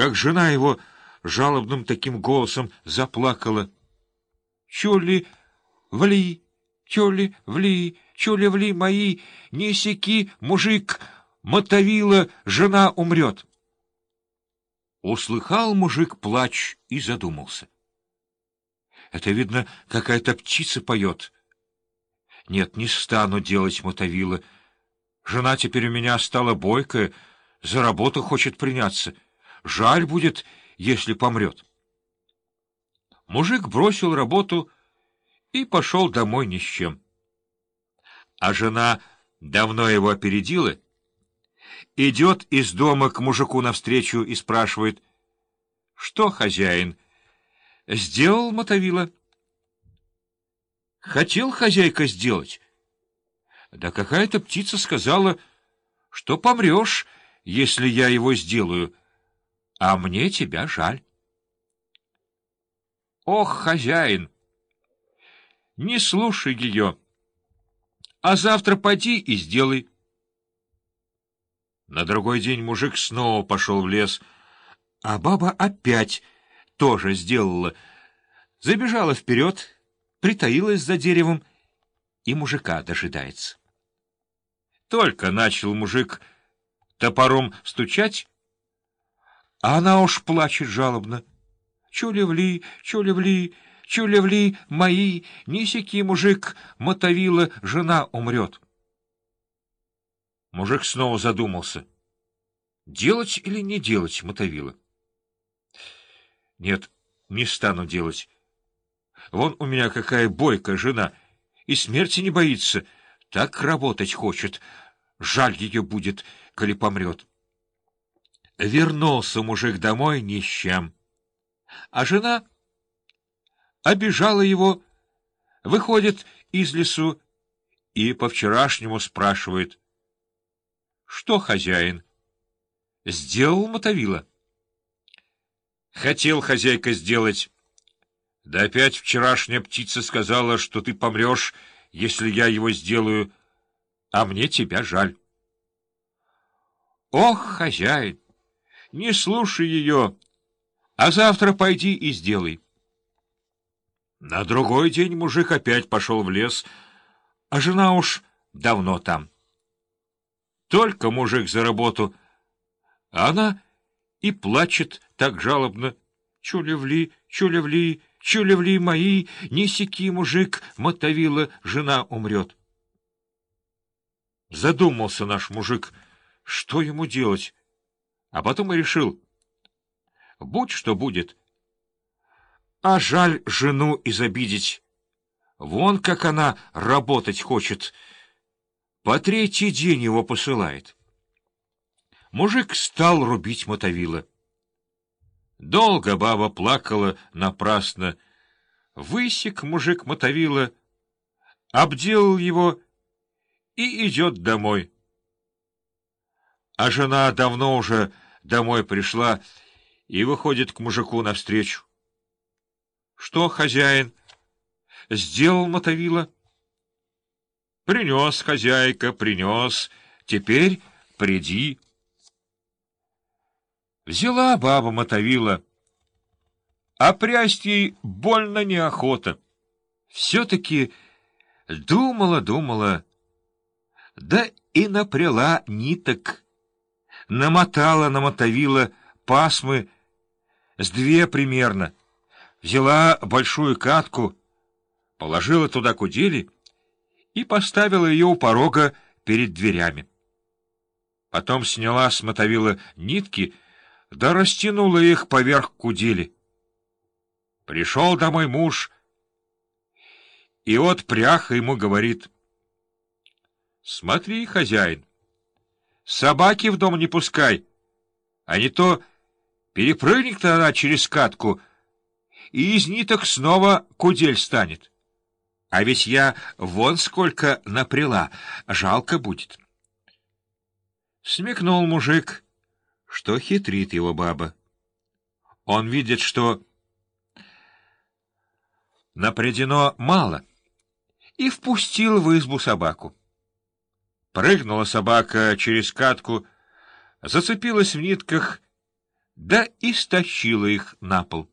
как жена его жалобным таким голосом заплакала. «Чули, вли, чули, вли, чули, вли мои, несеки, мужик, мотовила, жена умрет». Услыхал мужик плач и задумался. Это, видно, какая-то птица поет. Нет, не стану делать мотовила. Жена теперь у меня стала бойкая, за работу хочет приняться. Жаль будет, если помрет. Мужик бросил работу и пошел домой ни с чем. А жена давно его опередила, идет из дома к мужику навстречу и спрашивает, «Что, хозяин, сделал мотовила?» «Хотел хозяйка сделать». Да какая-то птица сказала, что помрешь, если я его сделаю, а мне тебя жаль. Ох, хозяин, не слушай ее, а завтра поди и сделай. На другой день мужик снова пошел в лес, а баба опять тоже сделала. Забежала вперед, притаилась за деревом и мужика дожидается. Только начал мужик топором стучать, а она уж плачет жалобно. Чулевли, чулевли, чулевли мои, нисики, мужик, мотовила, жена умрет. Мужик снова задумался. Делать или не делать мотовила? Нет, не стану делать. Вон у меня какая бойкая жена, и смерти не боится, так работать хочет. Жаль ее будет, коли помрет. Вернулся мужик домой ни с чем. А жена обижала его, выходит из лесу и по-вчерашнему спрашивает. — Что, хозяин? Сделал мотовила? — Хотел хозяйка сделать. Да опять вчерашняя птица сказала, что ты помрешь, если я его сделаю, а мне тебя жаль. — Ох, хозяин! Не слушай ее, а завтра пойди и сделай. На другой день мужик опять пошел в лес, а жена уж давно там. Только мужик за работу, а она и плачет так жалобно. Чулевли, чулевли, чулевли мои, несеки, мужик, мотовила, жена умрет. Задумался наш мужик, что ему делать а потом и решил, будь что будет. А жаль жену изобидеть. Вон как она работать хочет. По третий день его посылает. Мужик стал рубить мотовила. Долго баба плакала напрасно. Высек мужик мотовила, обделал его и идет домой. А жена давно уже домой пришла и выходит к мужику навстречу. — Что, хозяин? Сделал мотовила? — Принес, хозяйка, принес. Теперь приди. Взяла баба мотовила, а прясть ей больно неохота. Все-таки думала-думала, да и напряла ниток намотала, намотовила пасмы с две примерно, взяла большую катку, положила туда кудели и поставила ее у порога перед дверями. Потом сняла с мотовила нитки, да растянула их поверх кудели. Пришел домой муж, и вот пряха ему говорит, «Смотри, хозяин, Собаки в дом не пускай, а не то перепрыгнет она через катку, и из ниток снова кудель станет. А ведь я вон сколько напряла, жалко будет. Смекнул мужик, что хитрит его баба. Он видит, что напряжено мало, и впустил в избу собаку. Прыгнула собака через катку, зацепилась в нитках, да и стащила их на пол.